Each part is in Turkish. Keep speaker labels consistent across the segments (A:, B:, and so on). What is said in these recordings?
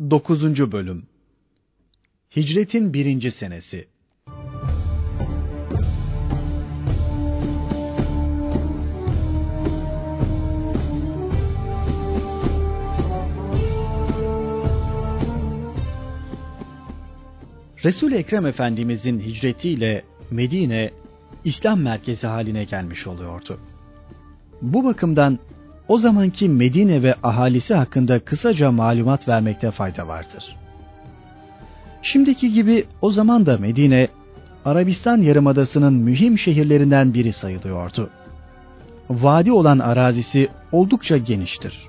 A: 9. Bölüm Hicretin birinci senesi Resul Ekrem Efendimizin hicretiyle Medine İslam merkezi haline gelmiş oluyordu. Bu bakımdan o zamanki Medine ve ahalisi hakkında kısaca malumat vermekte fayda vardır. Şimdiki gibi o zaman da Medine, Arabistan Yarımadası'nın mühim şehirlerinden biri sayılıyordu. Vadi olan arazisi oldukça geniştir.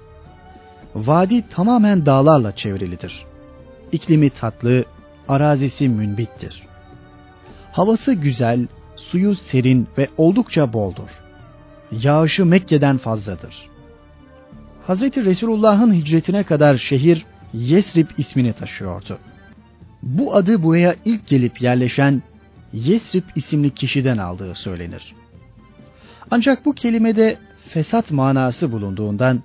A: Vadi tamamen dağlarla çevrilidir. İklimi tatlı, arazisi münbittir. Havası güzel, suyu serin ve oldukça boldur. Yağışı Mekke'den fazladır. Hz. Resulullah'ın hicretine kadar şehir Yesrib ismini taşıyordu. Bu adı buraya ilk gelip yerleşen Yesrib isimli kişiden aldığı söylenir. Ancak bu kelimede fesat manası bulunduğundan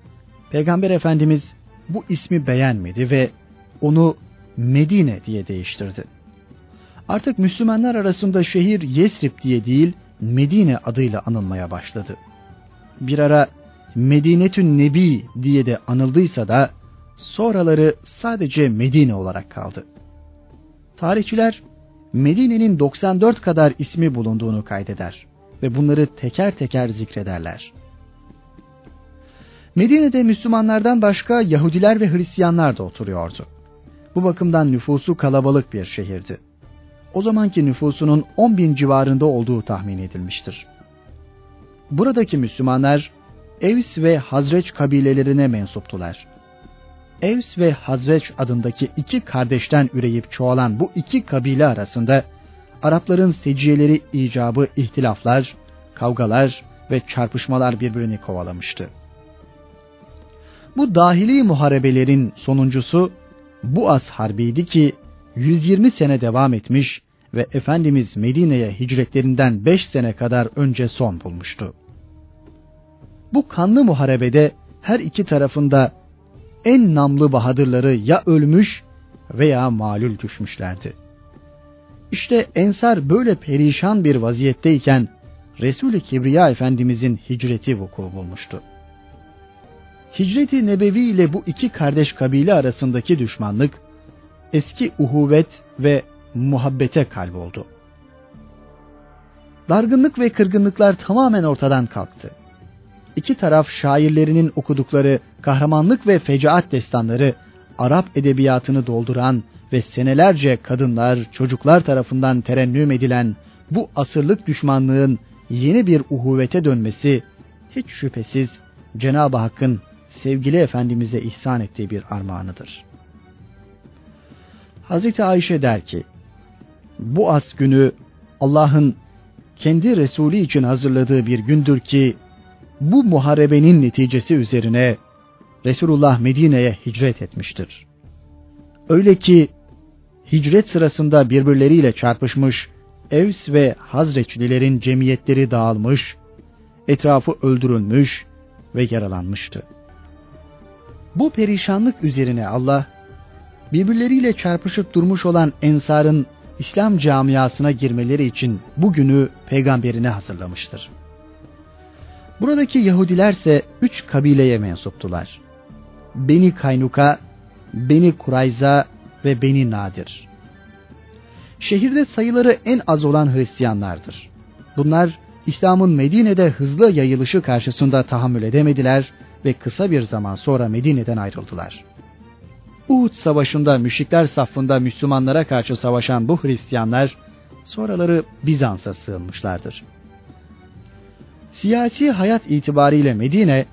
A: Peygamber Efendimiz bu ismi beğenmedi ve onu Medine diye değiştirdi. Artık Müslümanlar arasında şehir Yesrib diye değil Medine adıyla anılmaya başladı. Bir ara Medinetün Nebi diye de anıldıysa da sonraları sadece Medine olarak kaldı. Tarihçiler Medine'nin 94 kadar ismi bulunduğunu kaydeder ve bunları teker teker zikrederler. Medine'de Müslümanlardan başka Yahudiler ve Hristiyanlar da oturuyordu. Bu bakımdan nüfusu kalabalık bir şehirdi. O zamanki nüfusunun 10 bin civarında olduğu tahmin edilmiştir. Buradaki Müslümanlar Evs ve Hazreç kabilelerine mensuptular. Evs ve Hazreç adındaki iki kardeşten üreyip çoğalan bu iki kabile arasında Arapların seciyeleri icabı ihtilaflar, kavgalar ve çarpışmalar birbirini kovalamıştı. Bu dahili muharebelerin sonuncusu bu as harbiydi ki 120 sene devam etmiş ve Efendimiz Medine'ye hicretlerinden 5 sene kadar önce son bulmuştu. Bu kanlı muharebede her iki tarafında en namlı bahadırları ya ölmüş veya malul düşmüşlerdi. İşte Ensar böyle perişan bir vaziyetteyken Resul-i Kibriya Efendimizin hicreti vuku bulmuştu. Hicreti Nebevi ile bu iki kardeş kabile arasındaki düşmanlık eski uhuvvet ve muhabbete kalboldu. Dargınlık ve kırgınlıklar tamamen ortadan kalktı iki taraf şairlerinin okudukları kahramanlık ve fecaat destanları Arap edebiyatını dolduran ve senelerce kadınlar, çocuklar tarafından terennüm edilen bu asırlık düşmanlığın yeni bir uhuvete dönmesi hiç şüphesiz Cenab-ı Hakk'ın sevgili Efendimiz'e ihsan ettiği bir armağanıdır. Hazreti Ayşe der ki, bu as günü Allah'ın kendi Resulü için hazırladığı bir gündür ki bu muharebenin neticesi üzerine Resulullah Medine'ye hicret etmiştir. Öyle ki hicret sırasında birbirleriyle çarpışmış Evs ve Hazreçlilerin cemiyetleri dağılmış, etrafı öldürülmüş ve yaralanmıştı. Bu perişanlık üzerine Allah, birbirleriyle çarpışıp durmuş olan ensarın İslam camiasına girmeleri için bugünü peygamberine hazırlamıştır. Buradaki Yahudilerse üç kabileye mensuptular. Beni Kaynuka, Beni Kurayza ve Beni Nadir. Şehirde sayıları en az olan Hristiyanlardır. Bunlar İslam'ın Medine'de hızlı yayılışı karşısında tahammül edemediler ve kısa bir zaman sonra Medine'den ayrıldılar. Uhud Savaşı'nda müşrikler safında Müslümanlara karşı savaşan bu Hristiyanlar sonraları Bizans'a sığınmışlardır. Siyasi hayat itibariyle Medine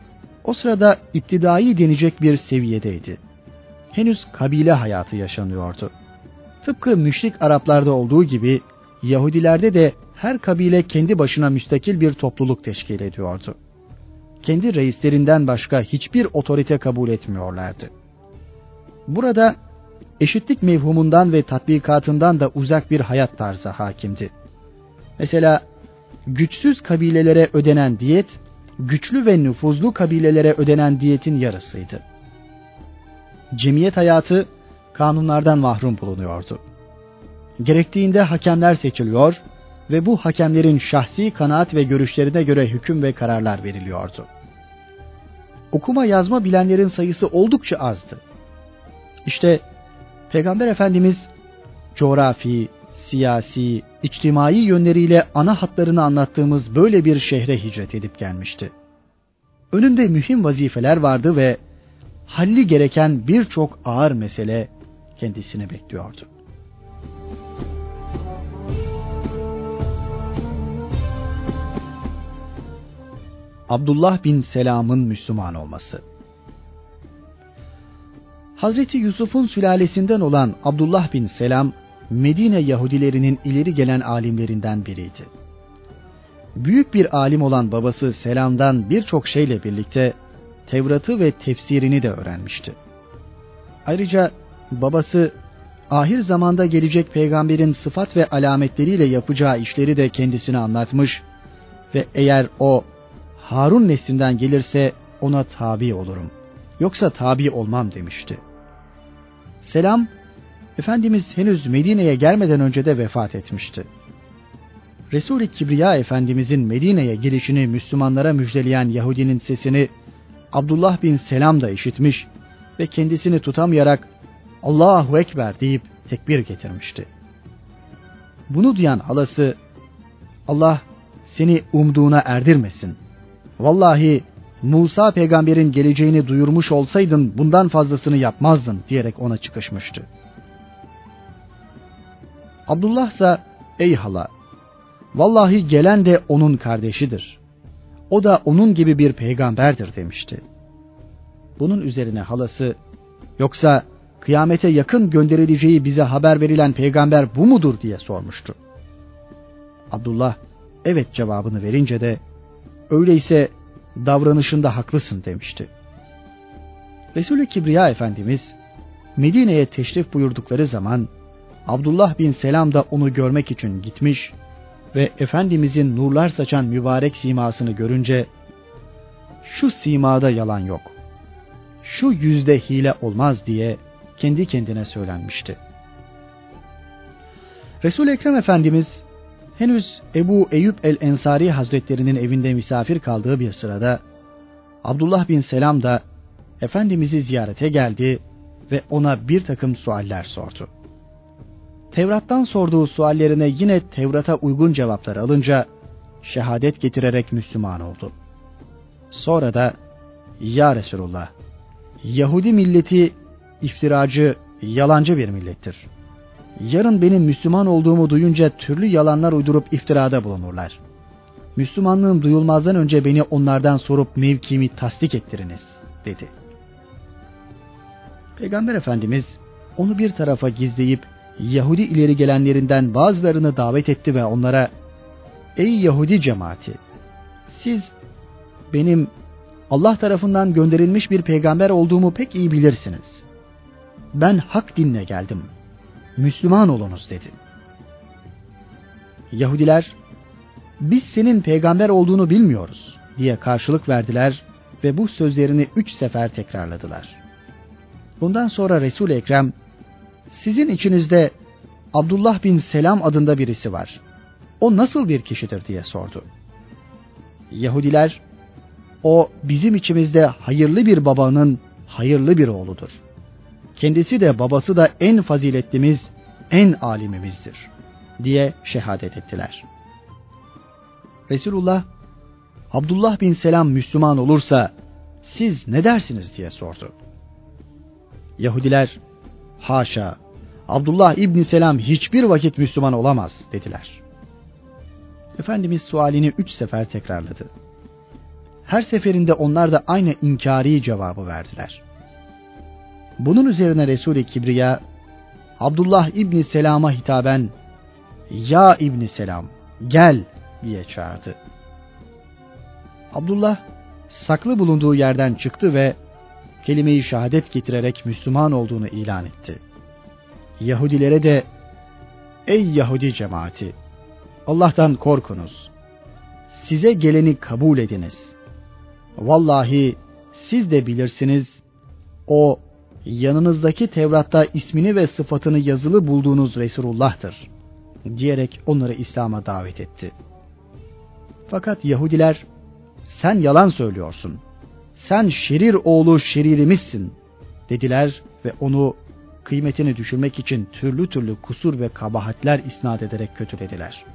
A: o sırada iptidai denecek bir seviyedeydi. Henüz kabile hayatı yaşanıyordu. Tıpkı müşrik Araplarda olduğu gibi Yahudilerde de her kabile kendi başına müstakil bir topluluk teşkil ediyordu. Kendi reislerinden başka hiçbir otorite kabul etmiyorlardı. Burada eşitlik mevhumundan ve tatbikatından da uzak bir hayat tarzı hakimdi. Mesela güçsüz kabilelere ödenen diyet, güçlü ve nüfuzlu kabilelere ödenen diyetin yarısıydı. Cemiyet hayatı kanunlardan mahrum bulunuyordu. Gerektiğinde hakemler seçiliyor ve bu hakemlerin şahsi kanaat ve görüşlerine göre hüküm ve kararlar veriliyordu. Okuma yazma bilenlerin sayısı oldukça azdı. İşte Peygamber Efendimiz coğrafi, siyasi, içtimai yönleriyle ana hatlarını anlattığımız böyle bir şehre hicret edip gelmişti. Önünde mühim vazifeler vardı ve halli gereken birçok ağır mesele kendisini bekliyordu. Abdullah bin Selam'ın Müslüman olması. Hazreti Yusuf'un sülalesinden olan Abdullah bin Selam, Medine Yahudilerinin ileri gelen alimlerinden biriydi. Büyük bir alim olan babası Selam'dan birçok şeyle birlikte Tevrat'ı ve tefsirini de öğrenmişti. Ayrıca babası ahir zamanda gelecek peygamberin sıfat ve alametleriyle yapacağı işleri de kendisine anlatmış ve eğer o Harun neslinden gelirse ona tabi olurum. Yoksa tabi olmam demişti. Selam, Efendimiz henüz Medine'ye gelmeden önce de vefat etmişti. Resul-i Kibriya Efendimizin Medine'ye girişini Müslümanlara müjdeleyen Yahudinin sesini Abdullah bin Selam da işitmiş ve kendisini tutamayarak Allahu Ekber deyip tekbir getirmişti. Bunu duyan halası Allah seni umduğuna erdirmesin. Vallahi Musa peygamberin geleceğini duyurmuş olsaydın bundan fazlasını yapmazdın diyerek ona çıkışmıştı. Abdullah ise ey hala vallahi gelen de onun kardeşidir. O da onun gibi bir peygamberdir demişti. Bunun üzerine halası yoksa kıyamete yakın gönderileceği bize haber verilen peygamber bu mudur diye sormuştu. Abdullah evet cevabını verince de öyleyse davranışında haklısın demişti. Resulü Kibriya Efendimiz Medine'ye teşrif buyurdukları zaman Abdullah bin Selam da onu görmek için gitmiş ve Efendimizin nurlar saçan mübarek simasını görünce şu simada yalan yok. Şu yüzde hile olmaz diye kendi kendine söylenmişti. Resul Ekrem Efendimiz henüz Ebu Eyüp el-Ensari Hazretlerinin evinde misafir kaldığı bir sırada Abdullah bin Selam da Efendimiz'i ziyarete geldi ve ona bir takım sualler sordu. Tevrat'tan sorduğu suallerine yine Tevrat'a uygun cevaplar alınca şehadet getirerek Müslüman oldu. Sonra da Ya Resulullah, Yahudi milleti iftiracı, yalancı bir millettir. Yarın benim Müslüman olduğumu duyunca türlü yalanlar uydurup iftirada bulunurlar. Müslümanlığım duyulmazdan önce beni onlardan sorup mevkimi tasdik ettiriniz, dedi. Peygamber Efendimiz onu bir tarafa gizleyip Yahudi ileri gelenlerinden bazılarını davet etti ve onlara Ey Yahudi cemaati! Siz benim Allah tarafından gönderilmiş bir peygamber olduğumu pek iyi bilirsiniz. Ben hak dinle geldim. Müslüman olunuz dedi. Yahudiler biz senin peygamber olduğunu bilmiyoruz diye karşılık verdiler ve bu sözlerini üç sefer tekrarladılar. Bundan sonra Resul-i Ekrem sizin içinizde Abdullah bin Selam adında birisi var. O nasıl bir kişidir diye sordu. Yahudiler, o bizim içimizde hayırlı bir babanın hayırlı bir oğludur. Kendisi de babası da en faziletlimiz, en alimimizdir diye şehadet ettiler. Resulullah, Abdullah bin Selam Müslüman olursa siz ne dersiniz diye sordu. Yahudiler, haşa Abdullah İbni Selam hiçbir vakit Müslüman olamaz dediler. Efendimiz sualini üç sefer tekrarladı. Her seferinde onlar da aynı inkari cevabı verdiler. Bunun üzerine Resul-i Kibriya Abdullah İbni Selam'a hitaben Ya İbni Selam gel diye çağırdı. Abdullah saklı bulunduğu yerden çıktı ve kelime-i şehadet getirerek Müslüman olduğunu ilan etti.'' Yahudilere de ey Yahudi cemaati Allah'tan korkunuz. Size geleni kabul ediniz. Vallahi siz de bilirsiniz o yanınızdaki Tevrat'ta ismini ve sıfatını yazılı bulduğunuz Resulullah'tır diyerek onları İslam'a davet etti. Fakat Yahudiler sen yalan söylüyorsun. Sen şerir oğlu şeririmizsin dediler ve onu kıymetini düşürmek için türlü türlü kusur ve kabahatler isnat ederek kötülediler.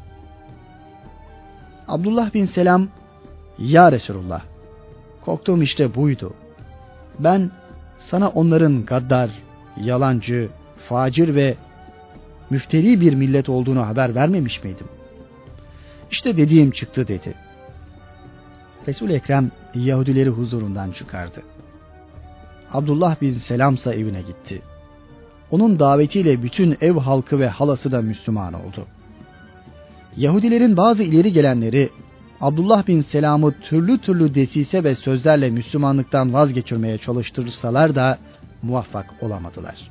A: Abdullah bin Selam, Ya Resulullah, korktuğum işte buydu. Ben sana onların gaddar, yalancı, facir ve müfteri bir millet olduğunu haber vermemiş miydim? İşte dediğim çıktı dedi. Resul Ekrem Yahudileri huzurundan çıkardı. Abdullah bin Selamsa evine gitti. Onun davetiyle bütün ev halkı ve halası da Müslüman oldu. Yahudilerin bazı ileri gelenleri Abdullah bin Selam'ı türlü türlü desise ve sözlerle Müslümanlıktan vazgeçirmeye çalıştırsalar da muvaffak olamadılar.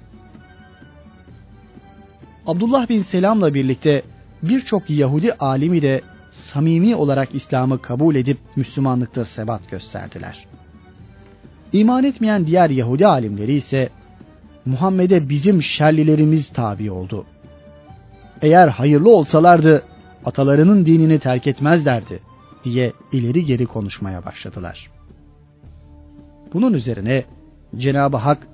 A: Abdullah bin Selam'la birlikte birçok Yahudi alimi de samimi olarak İslam'ı kabul edip Müslümanlıkta sebat gösterdiler. İman etmeyen diğer Yahudi alimleri ise Muhammed'e bizim şerlilerimiz tabi oldu. Eğer hayırlı olsalardı atalarının dinini terk etmezlerdi diye ileri geri konuşmaya başladılar. Bunun üzerine Cenab-ı Hak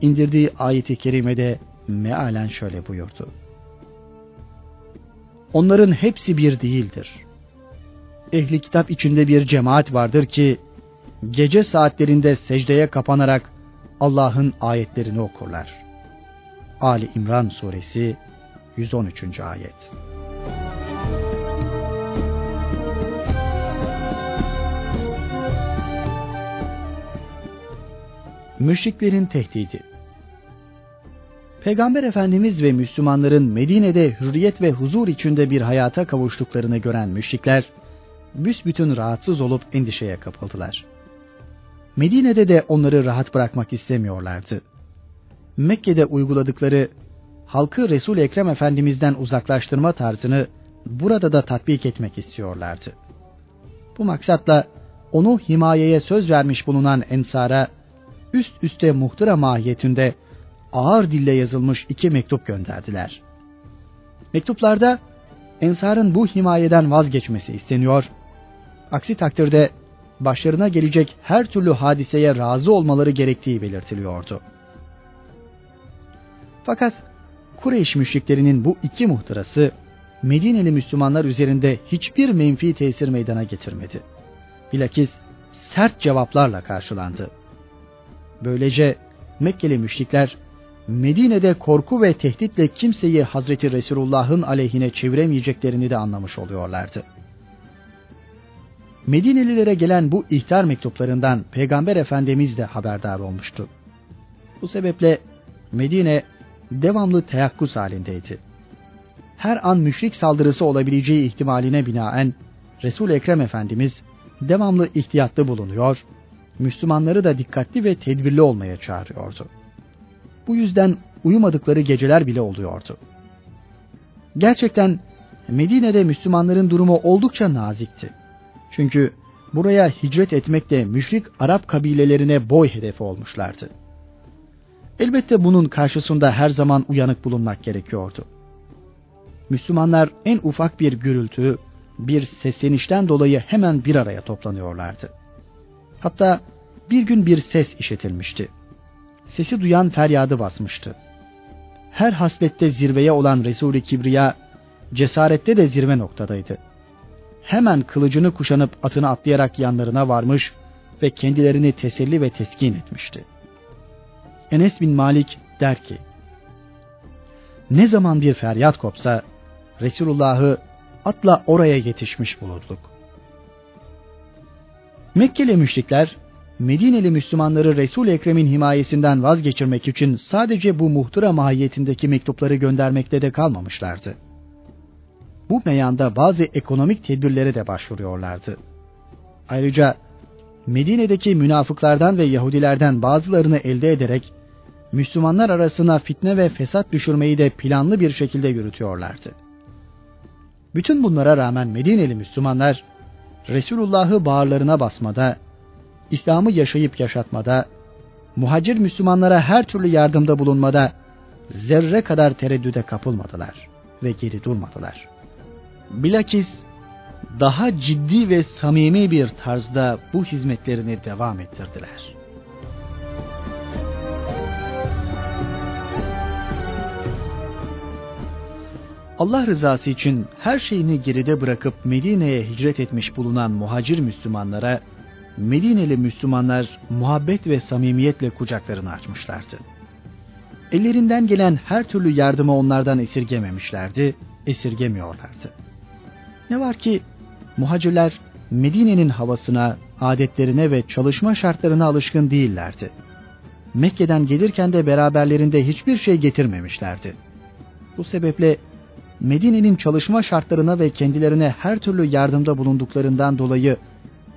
A: indirdiği ayeti kerimede mealen şöyle buyurdu. Onların hepsi bir değildir. Ehli kitap içinde bir cemaat vardır ki gece saatlerinde secdeye kapanarak Allah'ın ayetlerini okurlar. Ali İmran suresi 113. ayet. Müşriklerin tehdidi Peygamber Efendimiz ve Müslümanların Medine'de hürriyet ve huzur içinde bir hayata kavuştuklarını gören müşrikler, büsbütün rahatsız olup endişeye kapıldılar. Medine'de de onları rahat bırakmak istemiyorlardı. Mekke'de uyguladıkları halkı Resul Ekrem Efendimiz'den uzaklaştırma tarzını burada da tatbik etmek istiyorlardı. Bu maksatla onu himayeye söz vermiş bulunan Ensar'a üst üste muhtıra mahiyetinde ağır dille yazılmış iki mektup gönderdiler. Mektuplarda Ensar'ın bu himayeden vazgeçmesi isteniyor. Aksi takdirde başlarına gelecek her türlü hadiseye razı olmaları gerektiği belirtiliyordu. Fakat Kureyş müşriklerinin bu iki muhtırası Medineli Müslümanlar üzerinde hiçbir menfi tesir meydana getirmedi. Bilakis sert cevaplarla karşılandı. Böylece Mekkeli müşrikler Medine'de korku ve tehditle kimseyi Hazreti Resulullah'ın aleyhine çeviremeyeceklerini de anlamış oluyorlardı. Medinelilere gelen bu ihtar mektuplarından Peygamber Efendimiz de haberdar olmuştu. Bu sebeple Medine devamlı teyakkuz halindeydi. Her an müşrik saldırısı olabileceği ihtimaline binaen resul Ekrem Efendimiz devamlı ihtiyatlı bulunuyor, Müslümanları da dikkatli ve tedbirli olmaya çağırıyordu. Bu yüzden uyumadıkları geceler bile oluyordu. Gerçekten Medine'de Müslümanların durumu oldukça nazikti. Çünkü buraya hicret etmekle müşrik Arap kabilelerine boy hedefi olmuşlardı. Elbette bunun karşısında her zaman uyanık bulunmak gerekiyordu. Müslümanlar en ufak bir gürültü, bir seslenişten dolayı hemen bir araya toplanıyorlardı. Hatta bir gün bir ses işitilmişti. Sesi duyan feryadı basmıştı. Her haslette zirveye olan Resul-i Kibriya, cesarette de zirve noktadaydı. Hemen kılıcını kuşanıp atını atlayarak yanlarına varmış ve kendilerini teselli ve teskin etmişti. Enes bin Malik der ki, ne zaman bir feryat kopsa Resulullah'ı atla oraya yetişmiş bulurduk. Mekkeli müşrikler Medineli Müslümanları Resul Ekrem'in himayesinden vazgeçirmek için sadece bu muhtıra mahiyetindeki mektupları göndermekte de kalmamışlardı. Bu meyanda bazı ekonomik tedbirlere de başvuruyorlardı. Ayrıca Medine'deki münafıklardan ve Yahudilerden bazılarını elde ederek Müslümanlar arasına fitne ve fesat düşürmeyi de planlı bir şekilde yürütüyorlardı. Bütün bunlara rağmen Medineli Müslümanlar Resulullah'ı bağırlarına basmada, İslam'ı yaşayıp yaşatmada, muhacir Müslümanlara her türlü yardımda bulunmada zerre kadar tereddüde kapılmadılar ve geri durmadılar. Bilakis daha ciddi ve samimi bir tarzda bu hizmetlerini devam ettirdiler. Allah rızası için her şeyini geride bırakıp Medine'ye hicret etmiş bulunan muhacir Müslümanlara Medineli Müslümanlar muhabbet ve samimiyetle kucaklarını açmışlardı. Ellerinden gelen her türlü yardımı onlardan esirgememişlerdi, esirgemiyorlardı. Ne var ki muhacirler Medine'nin havasına, adetlerine ve çalışma şartlarına alışkın değillerdi. Mekke'den gelirken de beraberlerinde hiçbir şey getirmemişlerdi. Bu sebeple Medine'nin çalışma şartlarına ve kendilerine her türlü yardımda bulunduklarından dolayı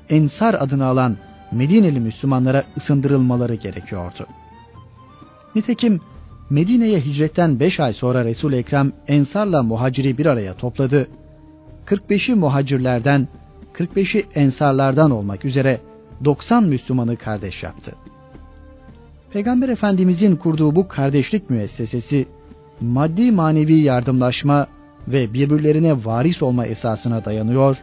A: Ensar adını alan Medineli Müslümanlara ısındırılmaları gerekiyordu. Nitekim Medine'ye hicretten 5 ay sonra resul Ekrem Ensar'la muhaciri bir araya topladı. 45'i muhacirlerden, 45'i Ensarlardan olmak üzere 90 Müslümanı kardeş yaptı. Peygamber Efendimizin kurduğu bu kardeşlik müessesesi maddi manevi yardımlaşma ve birbirlerine varis olma esasına dayanıyor.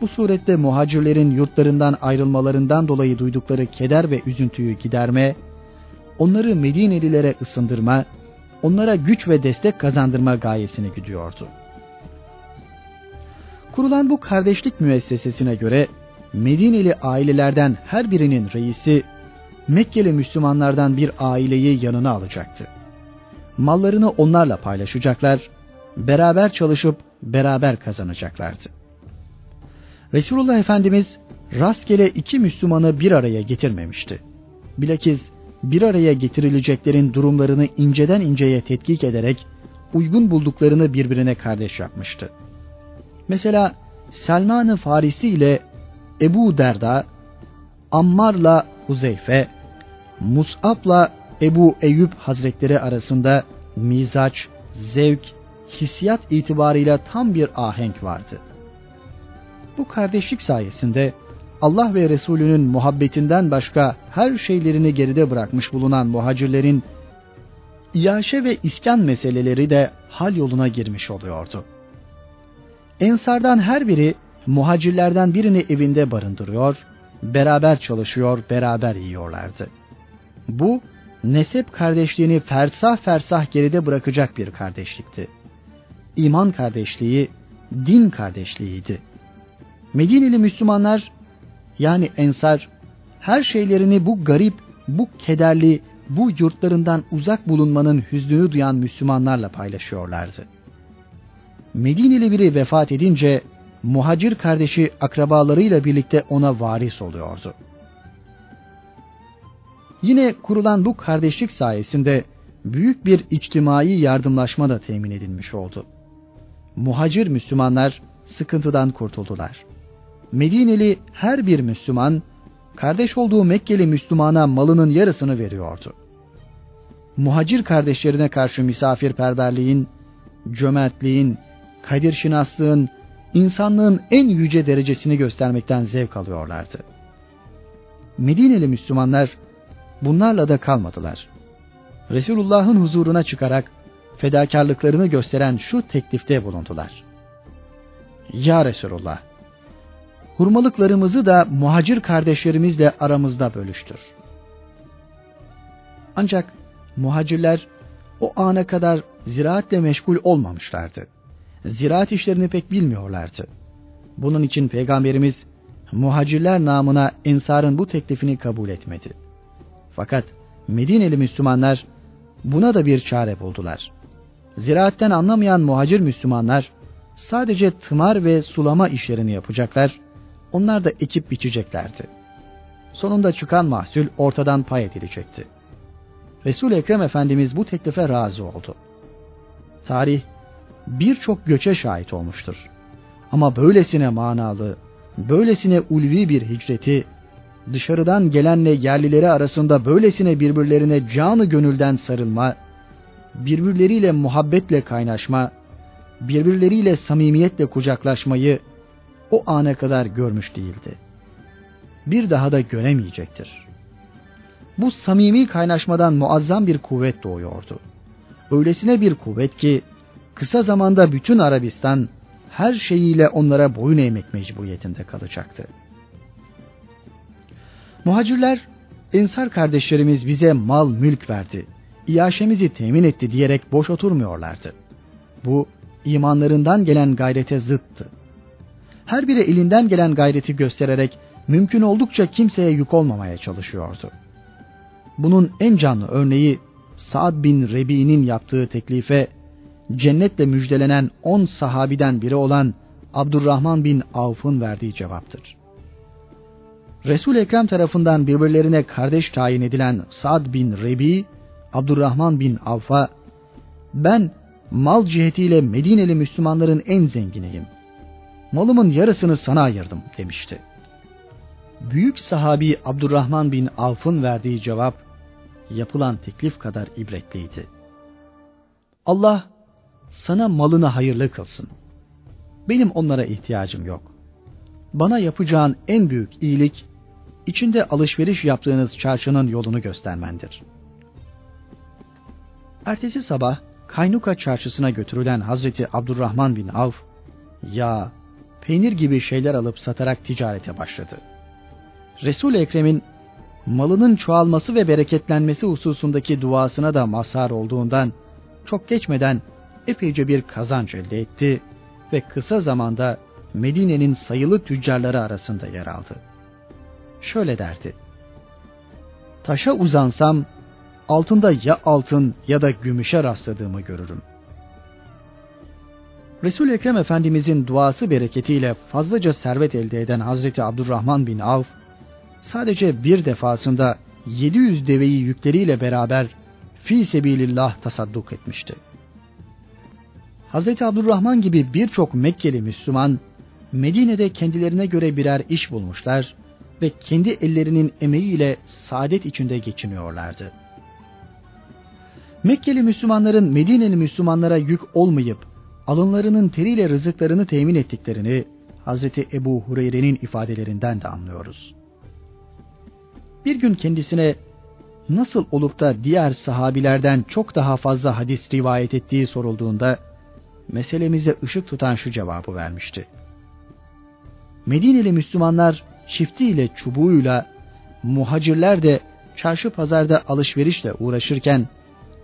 A: Bu surette muhacirlerin yurtlarından ayrılmalarından dolayı duydukları keder ve üzüntüyü giderme, onları Medinelilere ısındırma, onlara güç ve destek kazandırma gayesini güdüyordu. Kurulan bu kardeşlik müessesesine göre Medineli ailelerden her birinin reisi Mekkeli Müslümanlardan bir aileyi yanına alacaktı. Mallarını onlarla paylaşacaklar, beraber çalışıp beraber kazanacaklardı. Resulullah Efendimiz rastgele iki Müslümanı bir araya getirmemişti. Bilakis bir araya getirileceklerin durumlarını inceden inceye tetkik ederek uygun bulduklarını birbirine kardeş yapmıştı. Mesela Selman-ı Farisi ile Ebu Derda, Ammar'la Huzeyfe, Mus'ab'la Ebu Eyyub Hazretleri arasında mizaç, zevk, hissiyat itibarıyla tam bir ahenk vardı. Bu kardeşlik sayesinde Allah ve Resulünün muhabbetinden başka her şeylerini geride bırakmış bulunan muhacirlerin iaşe ve iskan meseleleri de hal yoluna girmiş oluyordu. Ensardan her biri muhacirlerden birini evinde barındırıyor, beraber çalışıyor, beraber yiyorlardı. Bu nesep kardeşliğini fersah fersah geride bırakacak bir kardeşlikti. İman kardeşliği, din kardeşliğiydi. Medineli Müslümanlar yani Ensar her şeylerini bu garip, bu kederli, bu yurtlarından uzak bulunmanın hüznünü duyan Müslümanlarla paylaşıyorlardı. Medineli biri vefat edince muhacir kardeşi akrabalarıyla birlikte ona varis oluyordu. Yine kurulan bu kardeşlik sayesinde büyük bir içtimai yardımlaşma da temin edilmiş oldu. Muhacir Müslümanlar sıkıntıdan kurtuldular. Medineli her bir Müslüman kardeş olduğu Mekkeli Müslümana malının yarısını veriyordu. Muhacir kardeşlerine karşı misafirperverliğin, cömertliğin, kadir şinaslığın, insanlığın en yüce derecesini göstermekten zevk alıyorlardı. Medineli Müslümanlar bunlarla da kalmadılar. Resulullah'ın huzuruna çıkarak fedakarlıklarını gösteren şu teklifte bulundular. Ya Resulullah, hurmalıklarımızı da muhacir kardeşlerimizle aramızda bölüştür. Ancak muhacirler o ana kadar ziraatle meşgul olmamışlardı. Ziraat işlerini pek bilmiyorlardı. Bunun için Peygamberimiz muhacirler namına ensarın bu teklifini kabul etmedi. Fakat Medineli Müslümanlar buna da bir çare buldular. Ziraatten anlamayan muhacir Müslümanlar sadece tımar ve sulama işlerini yapacaklar, onlar da ekip biçeceklerdi. Sonunda çıkan mahsul ortadan pay edilecekti. Resul Ekrem Efendimiz bu teklife razı oldu. Tarih birçok göçe şahit olmuştur. Ama böylesine manalı, böylesine ulvi bir hicreti, dışarıdan gelenle yerlileri arasında böylesine birbirlerine canı gönülden sarılma, birbirleriyle muhabbetle kaynaşma, birbirleriyle samimiyetle kucaklaşmayı o ana kadar görmüş değildi. Bir daha da göremeyecektir. bu samimi kaynaşmadan muazzam bir kuvvet doğuyordu. Öylesine bir kuvvet ki kısa zamanda bütün Arabistan her şeyiyle onlara boyun eğmek mecburiyetinde kalacaktı. Muhacirler, Ensar kardeşlerimiz bize mal mülk verdi, iaşemizi temin etti diyerek boş oturmuyorlardı. Bu imanlarından gelen gayrete zıttı. Her biri elinden gelen gayreti göstererek mümkün oldukça kimseye yük olmamaya çalışıyordu. Bunun en canlı örneği Sa'd bin Rebi'nin yaptığı teklife cennetle müjdelenen on sahabiden biri olan Abdurrahman bin Avf'ın verdiği cevaptır. Resul Ekrem tarafından birbirlerine kardeş tayin edilen Sa'd bin Rebi, Abdurrahman bin Avf'a ben mal cihetiyle Medineli Müslümanların en zenginiyim. Malımın yarısını sana ayırdım demişti. Büyük sahabi Abdurrahman bin Avf'ın verdiği cevap yapılan teklif kadar ibretliydi. Allah sana malını hayırlı kılsın. Benim onlara ihtiyacım yok. Bana yapacağın en büyük iyilik, içinde alışveriş yaptığınız çarşının yolunu göstermendir. Ertesi sabah Kaynuka çarşısına götürülen Hazreti Abdurrahman bin Avf, ya peynir gibi şeyler alıp satarak ticarete başladı. Resul-i Ekrem'in malının çoğalması ve bereketlenmesi hususundaki duasına da mazhar olduğundan çok geçmeden epeyce bir kazanç elde etti ve kısa zamanda Medine'nin sayılı tüccarları arasında yer aldı. Şöyle derdi. Taşa uzansam altında ya altın ya da gümüşe rastladığımı görürüm. resul Ekrem Efendimizin duası bereketiyle fazlaca servet elde eden Hazreti Abdurrahman bin Avf, sadece bir defasında 700 deveyi yükleriyle beraber fi sebilillah tasadduk etmişti. Hazreti Abdurrahman gibi birçok Mekkeli Müslüman Medine'de kendilerine göre birer iş bulmuşlar ve kendi ellerinin emeğiyle saadet içinde geçiniyorlardı. Mekkeli Müslümanların Medineli Müslümanlara yük olmayıp alınlarının teriyle rızıklarını temin ettiklerini Hazreti Ebu Hureyre'nin ifadelerinden de anlıyoruz. Bir gün kendisine nasıl olup da diğer sahabilerden çok daha fazla hadis rivayet ettiği sorulduğunda meselemize ışık tutan şu cevabı vermişti. Medineli Müslümanlar çiftiyle çubuğuyla, muhacirler de çarşı pazarda alışverişle uğraşırken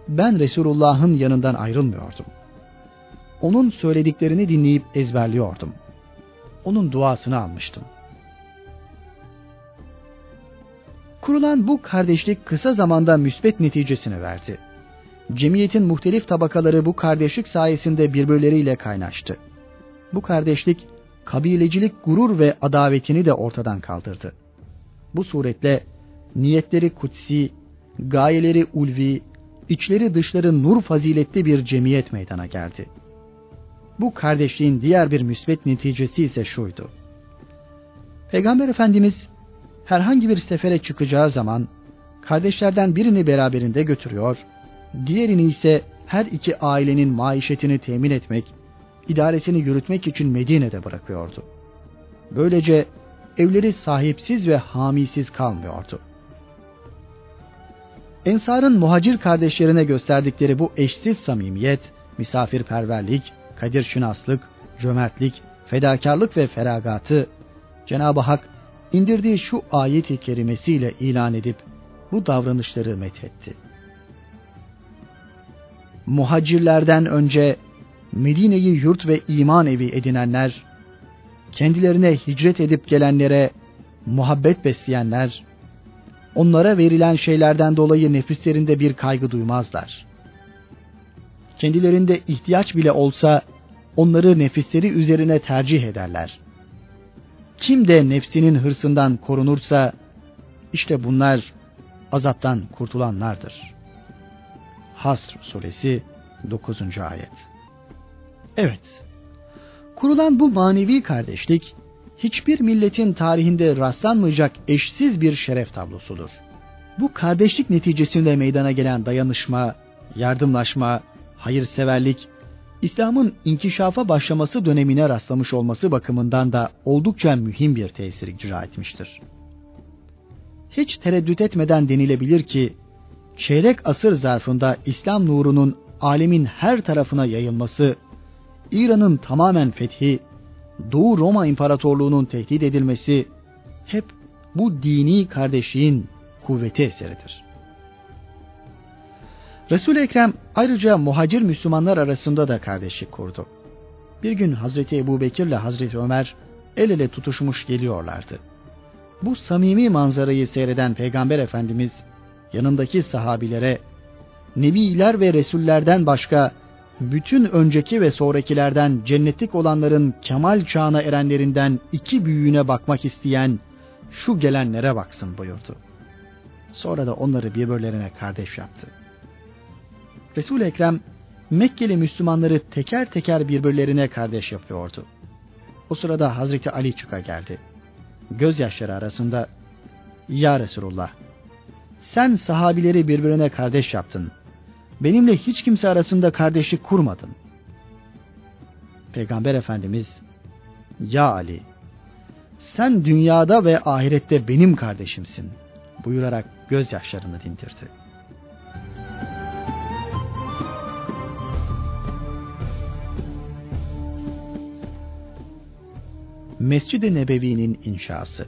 A: ben Resulullah'ın yanından ayrılmıyordum. Onun söylediklerini dinleyip ezberliyordum. Onun duasını almıştım. Kurulan bu kardeşlik kısa zamanda müsbet neticesini verdi. Cemiyetin muhtelif tabakaları bu kardeşlik sayesinde birbirleriyle kaynaştı. Bu kardeşlik kabilecilik gurur ve adavetini de ortadan kaldırdı. Bu suretle niyetleri kutsi, gayeleri ulvi, içleri dışları nur faziletli bir cemiyet meydana geldi. Bu kardeşliğin diğer bir müsbet neticesi ise şuydu. Peygamber Efendimiz herhangi bir sefere çıkacağı zaman kardeşlerden birini beraberinde götürüyor, diğerini ise her iki ailenin maişetini temin etmek, idaresini yürütmek için Medine'de bırakıyordu. Böylece evleri sahipsiz ve hamisiz kalmıyordu. Ensar'ın muhacir kardeşlerine gösterdikleri bu eşsiz samimiyet, misafirperverlik, kadirşinaslık, cömertlik, fedakarlık ve feragatı Cenab-ı Hak indirdiği şu ayet-i kerimesiyle ilan edip bu davranışları methetti. Muhacirlerden önce Medine'yi yurt ve iman evi edinenler, kendilerine hicret edip gelenlere muhabbet besleyenler, onlara verilen şeylerden dolayı nefislerinde bir kaygı duymazlar. Kendilerinde ihtiyaç bile olsa onları nefisleri üzerine tercih ederler. Kim de nefsinin hırsından korunursa işte bunlar azaptan kurtulanlardır. Hasr suresi 9. ayet. Evet. Kurulan bu manevi kardeşlik hiçbir milletin tarihinde rastlanmayacak eşsiz bir şeref tablosudur. Bu kardeşlik neticesinde meydana gelen dayanışma, yardımlaşma, hayırseverlik, İslam'ın inkişafa başlaması dönemine rastlamış olması bakımından da oldukça mühim bir tesir icra etmiştir. hiç tereddüt etmeden denilebilir ki çeyrek asır zarfında İslam nurunun alemin her tarafına yayılması, İran'ın tamamen fethi, Doğu Roma İmparatorluğu'nun tehdit edilmesi hep bu dini kardeşliğin kuvveti eseridir. Resul-i Ekrem ayrıca muhacir Müslümanlar arasında da kardeşlik kurdu. Bir gün Hazreti Ebu Bekir ile Hazreti Ömer el ele tutuşmuş geliyorlardı. Bu samimi manzarayı seyreden Peygamber Efendimiz yanındaki sahabilere Nebiler ve Resullerden başka bütün önceki ve sonrakilerden cennetlik olanların kemal çağına erenlerinden iki büyüğüne bakmak isteyen şu gelenlere baksın buyurdu. Sonra da onları birbirlerine kardeş yaptı. Resul-i Ekrem Mekkeli Müslümanları teker teker birbirlerine kardeş yapıyordu. O sırada Hazreti Ali çıka geldi. Gözyaşları arasında Ya Resulullah sen sahabileri birbirine kardeş yaptın. Benimle hiç kimse arasında kardeşlik kurmadın. Peygamber Efendimiz Ya Ali sen dünyada ve ahirette benim kardeşimsin buyurarak gözyaşlarını dindirdi. Mescid-i Nebevi'nin inşası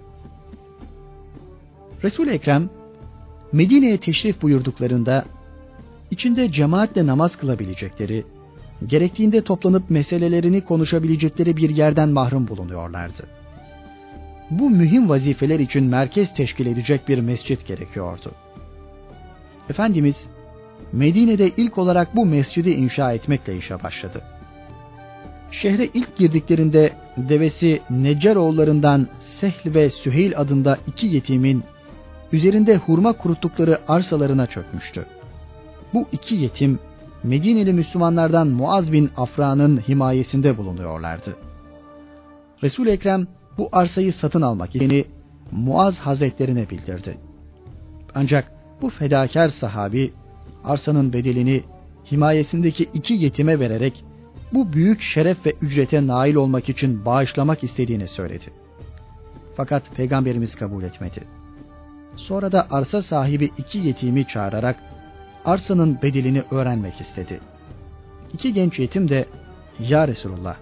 A: Resul-i Ekrem Medine'ye teşrif buyurduklarında içinde cemaatle namaz kılabilecekleri, gerektiğinde toplanıp meselelerini konuşabilecekleri bir yerden mahrum bulunuyorlardı. Bu mühim vazifeler için merkez teşkil edecek bir mescit gerekiyordu. Efendimiz Medine'de ilk olarak bu mescidi inşa etmekle işe başladı. Şehre ilk girdiklerinde devesi Neccaroğullarından Sehl ve Süheyl adında iki yetimin üzerinde hurma kuruttukları arsalarına çökmüştü. Bu iki yetim Medineli Müslümanlardan Muaz bin Afra'nın himayesinde bulunuyorlardı. resul Ekrem bu arsayı satın almak istediğini Muaz Hazretlerine bildirdi. Ancak bu fedakar sahabi arsanın bedelini himayesindeki iki yetime vererek bu büyük şeref ve ücrete nail olmak için bağışlamak istediğini söyledi. Fakat peygamberimiz kabul etmedi. Sonra da arsa sahibi iki yetimi çağırarak arsanın bedelini öğrenmek istedi. İki genç yetim de Ya Resulullah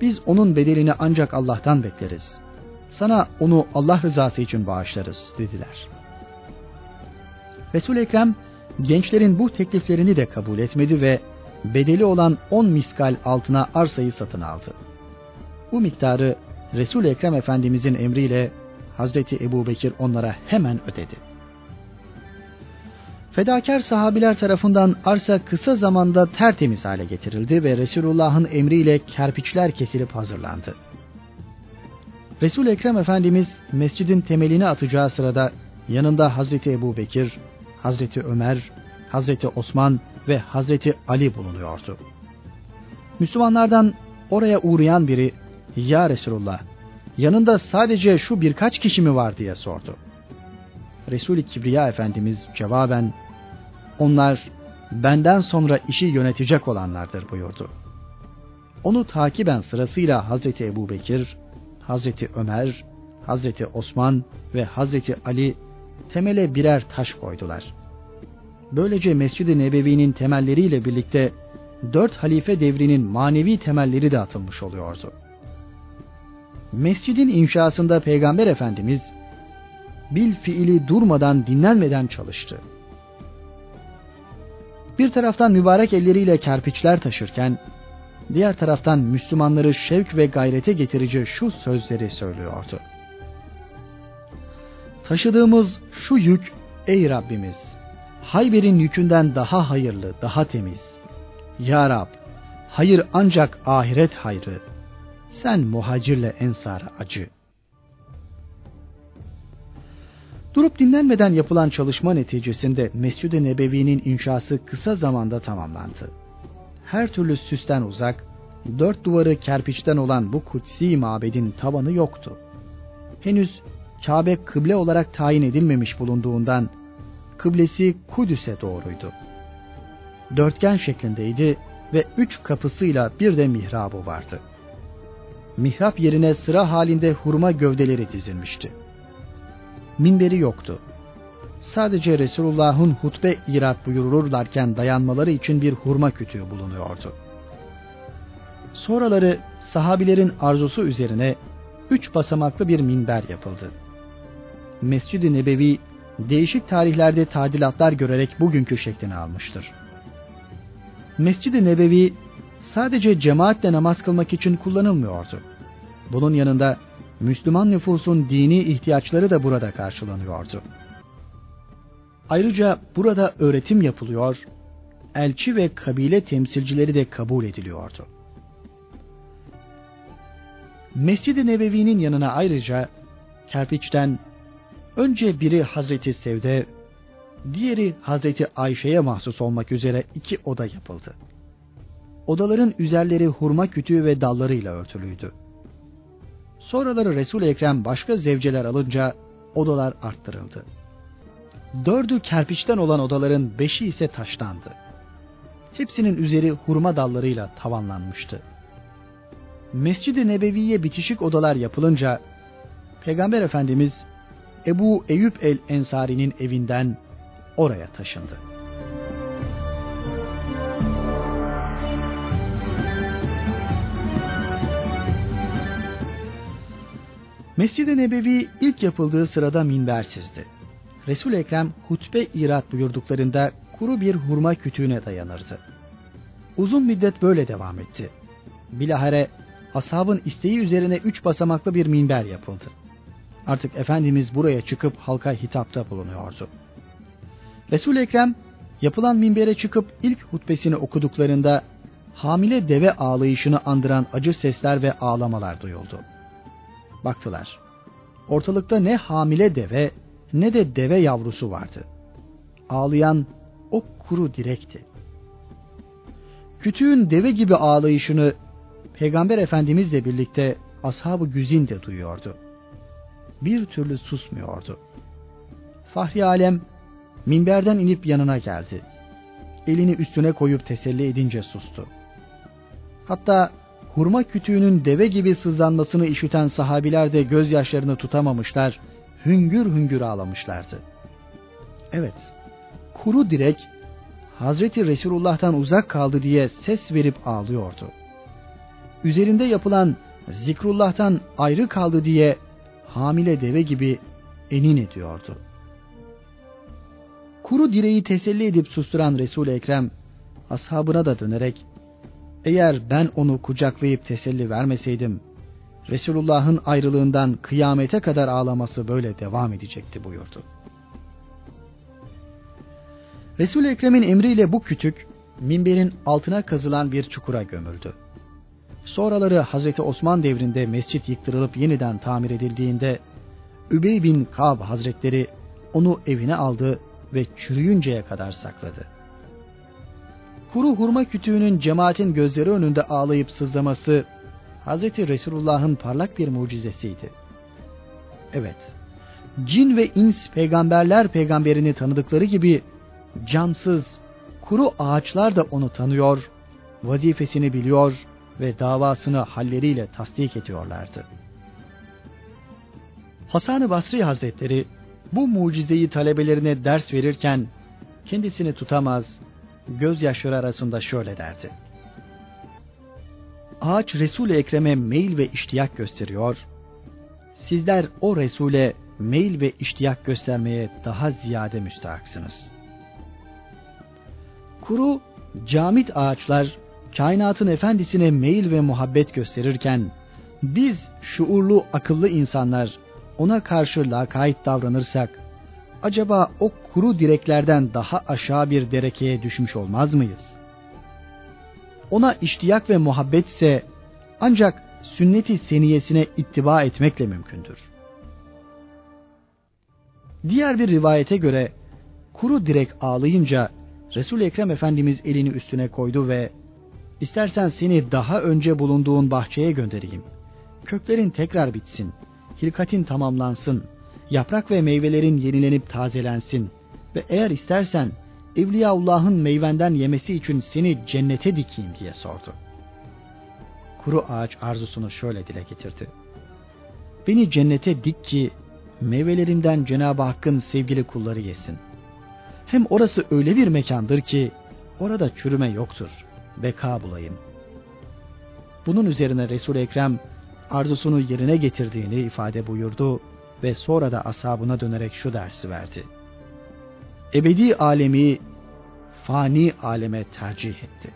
A: biz onun bedelini ancak Allah'tan bekleriz. Sana onu Allah rızası için bağışlarız dediler. Resul Ekrem gençlerin bu tekliflerini de kabul etmedi ve bedeli olan 10 miskal altına arsayı satın aldı. Bu miktarı Resul Ekrem Efendimizin emriyle Hazreti Ebu Bekir onlara hemen ödedi. Fedakar sahabiler tarafından arsa kısa zamanda tertemiz hale getirildi ve Resulullah'ın emriyle kerpiçler kesilip hazırlandı. Resul Ekrem Efendimiz mescidin temelini atacağı sırada yanında Hazreti Ebu Bekir, Hazreti Ömer, Hazreti Osman ve Hazreti Ali bulunuyordu. Müslümanlardan oraya uğrayan biri, Ya Resulullah, yanında sadece şu birkaç kişi mi var diye sordu. Resul-i Kibriya Efendimiz cevaben, onlar benden sonra işi yönetecek olanlardır buyurdu. Onu takiben sırasıyla Hazreti Ebu Bekir, Hazreti Ömer, Hazreti Osman ve Hazreti Ali temele birer taş koydular. Böylece Mescid-i Nebevi'nin temelleriyle birlikte dört halife devrinin manevi temelleri de atılmış oluyordu. Mescidin inşasında Peygamber Efendimiz bil fiili durmadan dinlenmeden çalıştı. Bir taraftan mübarek elleriyle kerpiçler taşırken diğer taraftan Müslümanları şevk ve gayrete getirici şu sözleri söylüyordu. Taşıdığımız şu yük ey Rabbimiz Hayber'in yükünden daha hayırlı, daha temiz. Ya Rab, hayır ancak ahiret hayrı. Sen muhacirle ensara acı. Durup dinlenmeden yapılan çalışma neticesinde Mescid-i Nebevi'nin inşası kısa zamanda tamamlandı. Her türlü süsten uzak, dört duvarı kerpiçten olan bu kutsi mabedin tavanı yoktu. Henüz Kabe kıble olarak tayin edilmemiş bulunduğundan kıblesi Kudüs'e doğruydu. Dörtgen şeklindeydi ve üç kapısıyla bir de mihrabı vardı. Mihrap yerine sıra halinde hurma gövdeleri dizilmişti. minberi yoktu. Sadece Resulullah'ın hutbe irat buyururlarken dayanmaları için bir hurma kütüğü bulunuyordu. Sonraları sahabilerin arzusu üzerine üç basamaklı bir minber yapıldı. Mescid-i Nebevi değişik tarihlerde tadilatlar görerek bugünkü şeklini almıştır. Mescid-i Nebevi sadece cemaatle namaz kılmak için kullanılmıyordu. Bunun yanında Müslüman nüfusun dini ihtiyaçları da burada karşılanıyordu. Ayrıca burada öğretim yapılıyor, elçi ve kabile temsilcileri de kabul ediliyordu. Mescid-i Nebevi'nin yanına ayrıca kerpiçten önce biri Hazreti Sevde, diğeri Hazreti Ayşe'ye mahsus olmak üzere iki oda yapıldı. Odaların üzerleri hurma kütüğü ve dallarıyla örtülüydü. Sonraları Resul Ekrem başka zevceler alınca odalar arttırıldı. Dördü kerpiçten olan odaların beşi ise taştandı. Hepsinin üzeri hurma dallarıyla tavanlanmıştı. Mescid-i Nebevi'ye bitişik odalar yapılınca Peygamber Efendimiz Ebu Eyüp el Ensari'nin evinden oraya taşındı. Mescid-i Nebevi ilk yapıldığı sırada minbersizdi. Resul Ekrem hutbe irat buyurduklarında kuru bir hurma kütüğüne dayanırdı. Uzun müddet böyle devam etti. Bilahare ashabın isteği üzerine üç basamaklı bir minber yapıldı. Artık Efendimiz buraya çıkıp halka hitapta bulunuyordu. resul Ekrem yapılan minbere çıkıp ilk hutbesini okuduklarında hamile deve ağlayışını andıran acı sesler ve ağlamalar duyuldu. Baktılar. Ortalıkta ne hamile deve ne de deve yavrusu vardı. Ağlayan o kuru direkti. Kütüğün deve gibi ağlayışını Peygamber Efendimizle birlikte ashab-ı güzin de duyuyordu. Bir türlü susmuyordu. Fahri Alem minberden inip yanına geldi. Elini üstüne koyup teselli edince sustu. Hatta hurma kütüğünün deve gibi sızlanmasını işiten sahabiler de gözyaşlarını tutamamışlar, hüngür hüngür ağlamışlardı. Evet, kuru direk Hazreti Resulullah'tan uzak kaldı diye ses verip ağlıyordu. Üzerinde yapılan zikrullah'tan ayrı kaldı diye hamile deve gibi enin ediyordu. Kuru direği teselli edip susturan Resul-i Ekrem ashabına da dönerek eğer ben onu kucaklayıp teselli vermeseydim, Resulullah'ın ayrılığından kıyamete kadar ağlaması böyle devam edecekti buyurdu. Resul-i Ekrem'in emriyle bu kütük, minberin altına kazılan bir çukura gömüldü. Sonraları Hazreti Osman devrinde mescit yıktırılıp yeniden tamir edildiğinde, Übey bin Kab Hazretleri onu evine aldı ve çürüyünceye kadar sakladı.'' Kuru hurma kütüğünün cemaatin gözleri önünde ağlayıp sızlaması Hz. Resulullah'ın parlak bir mucizesiydi. Evet, cin ve ins peygamberler peygamberini tanıdıkları gibi cansız, kuru ağaçlar da onu tanıyor, vazifesini biliyor ve davasını halleriyle tasdik ediyorlardı. Hasan-ı Basri Hazretleri bu mucizeyi talebelerine ders verirken kendisini tutamaz, gözyaşları arasında şöyle derdi. Ağaç Resul-i Ekrem'e meyil ve iştiyak gösteriyor. Sizler o Resul'e meyil ve iştiyak göstermeye daha ziyade müstahaksınız. Kuru, camit ağaçlar kainatın efendisine meyil ve muhabbet gösterirken biz şuurlu akıllı insanlar ona karşı lakayt davranırsak acaba o kuru direklerden daha aşağı bir derekeye düşmüş olmaz mıyız? Ona iştiyak ve muhabbet ise ancak sünneti seniyesine ittiba etmekle mümkündür. Diğer bir rivayete göre kuru direk ağlayınca Resul Ekrem Efendimiz elini üstüne koydu ve istersen seni daha önce bulunduğun bahçeye göndereyim. Köklerin tekrar bitsin, hilkatin tamamlansın.'' Yaprak ve meyvelerin yenilenip tazelensin ve eğer istersen Evliyaullah'ın meyvenden yemesi için seni cennete dikeyim diye sordu. Kuru ağaç arzusunu şöyle dile getirdi. Beni cennete dik ki meyvelerinden Cenab-ı Hakk'ın sevgili kulları yesin. Hem orası öyle bir mekandır ki orada çürüme yoktur. Beka bulayım. Bunun üzerine Resul Ekrem arzusunu yerine getirdiğini ifade buyurdu ve sonra da ashabına dönerek şu dersi verdi. Ebedi alemi fani aleme tercih etti.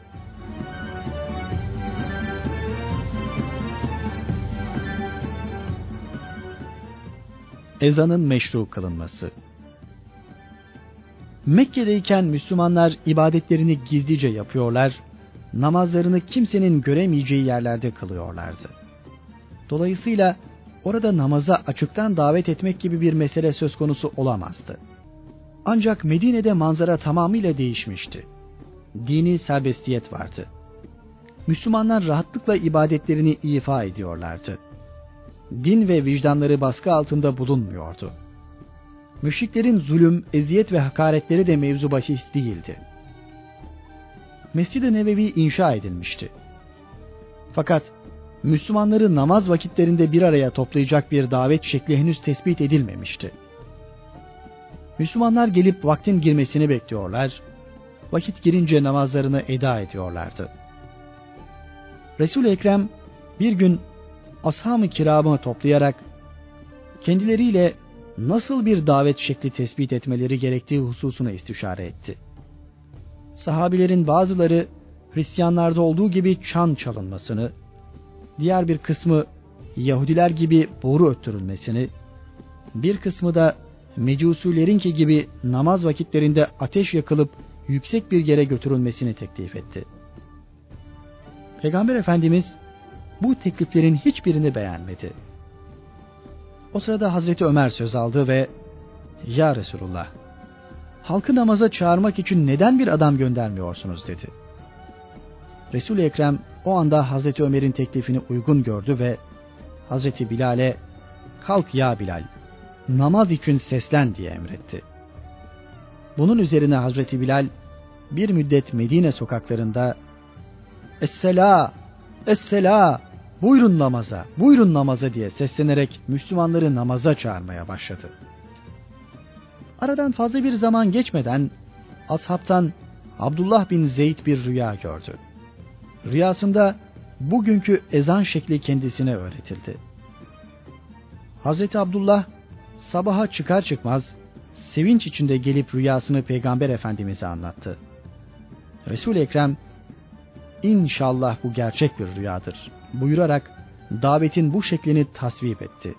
A: Ezanın meşru kılınması Mekke'deyken Müslümanlar ibadetlerini gizlice yapıyorlar, namazlarını kimsenin göremeyeceği yerlerde kılıyorlardı. Dolayısıyla orada namaza açıktan davet etmek gibi bir mesele söz konusu olamazdı. Ancak Medine'de manzara tamamıyla değişmişti. Dini serbestiyet vardı. Müslümanlar rahatlıkla ibadetlerini ifa ediyorlardı. Din ve vicdanları baskı altında bulunmuyordu. Müşriklerin zulüm, eziyet ve hakaretleri de mevzu bahis değildi. Mescid-i Nebevi inşa edilmişti. Fakat Müslümanları namaz vakitlerinde bir araya toplayacak bir davet şekli henüz tespit edilmemişti. Müslümanlar gelip vaktin girmesini bekliyorlar, vakit girince namazlarını eda ediyorlardı. Resul-i Ekrem bir gün ashab-ı kiramı toplayarak kendileriyle nasıl bir davet şekli tespit etmeleri gerektiği hususuna istişare etti. Sahabilerin bazıları Hristiyanlarda olduğu gibi çan çalınmasını, diğer bir kısmı Yahudiler gibi boru öttürülmesini, bir kısmı da Mecusilerinki gibi namaz vakitlerinde ateş yakılıp yüksek bir yere götürülmesini teklif etti. Peygamber Efendimiz bu tekliflerin hiçbirini beğenmedi. O sırada Hazreti Ömer söz aldı ve ''Ya Resulullah, halkı namaza çağırmak için neden bir adam göndermiyorsunuz?'' dedi. Resul-i Ekrem o anda Hazreti Ömer'in teklifini uygun gördü ve Hazreti Bilal'e ''Kalk ya Bilal, namaz için seslen'' diye emretti. Bunun üzerine Hazreti Bilal bir müddet Medine sokaklarında ''Essela, Essela, buyurun namaza, buyurun namaza'' diye seslenerek Müslümanları namaza çağırmaya başladı. Aradan fazla bir zaman geçmeden ashabtan Abdullah bin Zeyd bir rüya gördü. Rüyasında bugünkü ezan şekli kendisine öğretildi. Hazreti Abdullah sabaha çıkar çıkmaz sevinç içinde gelip rüyasını Peygamber Efendimiz'e anlattı. Resul-i Ekrem İnşallah bu gerçek bir rüyadır buyurarak davetin bu şeklini tasvip etti.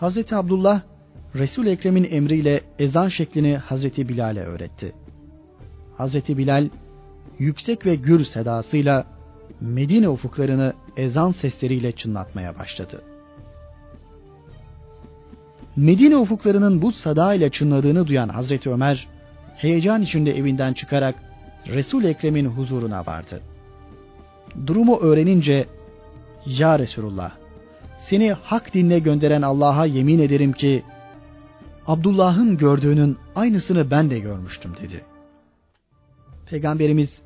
A: Hazreti Abdullah Resul Ekrem'in emriyle ezan şeklini Hazreti Bilal'e öğretti. Hazreti Bilal yüksek ve gür sedasıyla Medine ufuklarını ezan sesleriyle çınlatmaya başladı. Medine ufuklarının bu sada ile çınladığını duyan Hazreti Ömer, heyecan içinde evinden çıkarak Resul Ekrem'in huzuruna vardı. Durumu öğrenince, Ya Resulullah, seni hak dinle gönderen Allah'a yemin ederim ki, Abdullah'ın gördüğünün aynısını ben de görmüştüm dedi. Peygamberimiz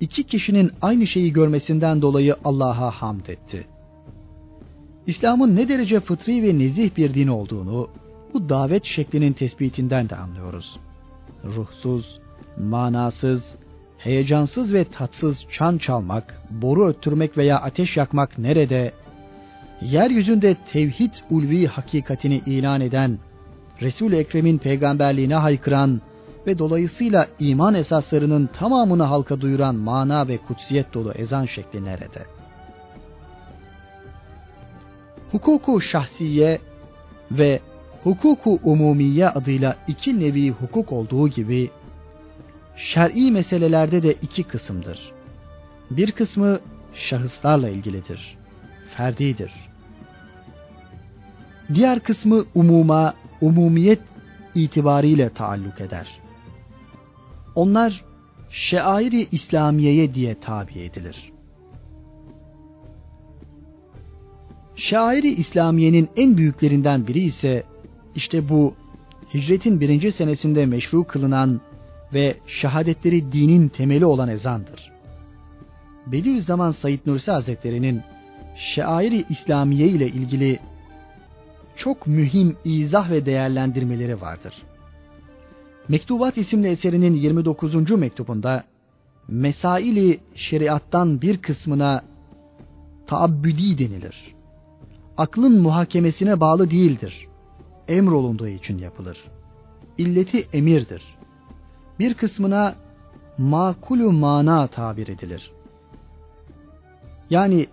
A: iki kişinin aynı şeyi görmesinden dolayı Allah'a hamd etti. İslam'ın ne derece fıtri ve nezih bir din olduğunu bu davet şeklinin tespitinden de anlıyoruz. Ruhsuz, manasız, heyecansız ve tatsız çan çalmak, boru öttürmek veya ateş yakmak nerede? Yeryüzünde tevhid ulvi hakikatini ilan eden, Resul-i Ekrem'in peygamberliğine haykıran ve dolayısıyla iman esaslarının tamamını halka duyuran mana ve kutsiyet dolu ezan şekli nerede? Hukuku şahsiye ve hukuku umumiye adıyla iki nevi hukuk olduğu gibi şer'i meselelerde de iki kısımdır. Bir kısmı şahıslarla ilgilidir, ferdidir. Diğer kısmı umuma, umumiyet itibariyle taalluk eder. Onlar şeairi İslamiye'ye diye tabi edilir. Şairi İslamiye'nin en büyüklerinden biri ise işte bu hicretin birinci senesinde meşru kılınan ve şehadetleri dinin temeli olan ezandır. Bediüzzaman Said Nursi Hazretleri'nin şairi İslamiye ile ilgili çok mühim izah ve değerlendirmeleri vardır. Mektubat isimli eserinin 29. mektubunda mesaili şeriattan bir kısmına taabbüdi denilir. Aklın muhakemesine bağlı değildir. Emrolunduğu için yapılır. İlleti emirdir. Bir kısmına makulu mana tabir edilir. Yani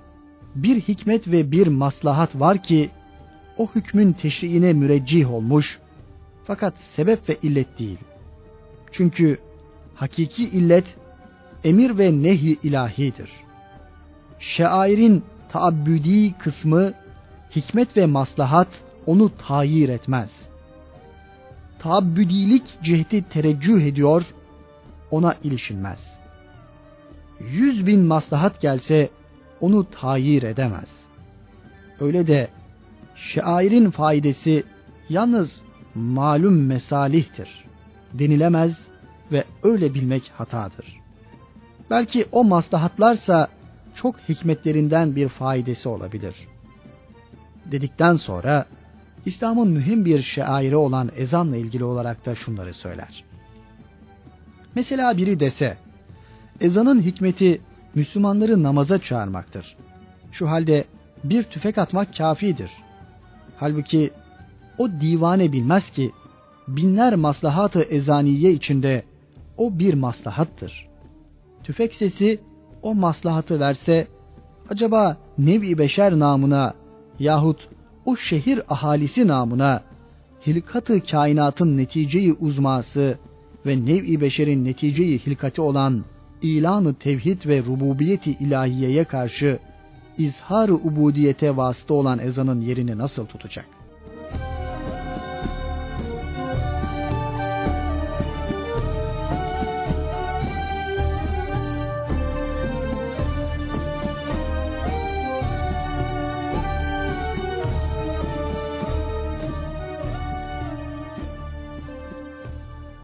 A: bir hikmet ve bir maslahat var ki o hükmün teşriine müreccih olmuş fakat sebep ve illet değil. Çünkü hakiki illet emir ve nehi ilahidir. Şairin taabbüdi kısmı hikmet ve maslahat onu tayir etmez. Taabbüdilik cihdi tereccüh ediyor, ona ilişilmez. Yüz bin maslahat gelse onu tayir edemez. Öyle de şairin faidesi yalnız malum mesalihtir denilemez ve öyle bilmek hatadır. Belki o maslahatlarsa çok hikmetlerinden bir faidesi olabilir. Dedikten sonra İslam'ın mühim bir şairi olan ezanla ilgili olarak da şunları söyler. Mesela biri dese, ezanın hikmeti Müslümanları namaza çağırmaktır. Şu halde bir tüfek atmak kafidir. Halbuki o divane bilmez ki binler maslahatı ezaniye içinde o bir maslahattır. Tüfek sesi o maslahatı verse acaba nevi beşer namına yahut o şehir ahalisi namına hilkatı kainatın neticeyi uzması ve nevi beşerin neticeyi hilkati olan ilanı tevhid ve rububiyeti ilahiyeye karşı izhar ubudiyete vasıta olan ezanın yerini nasıl tutacak?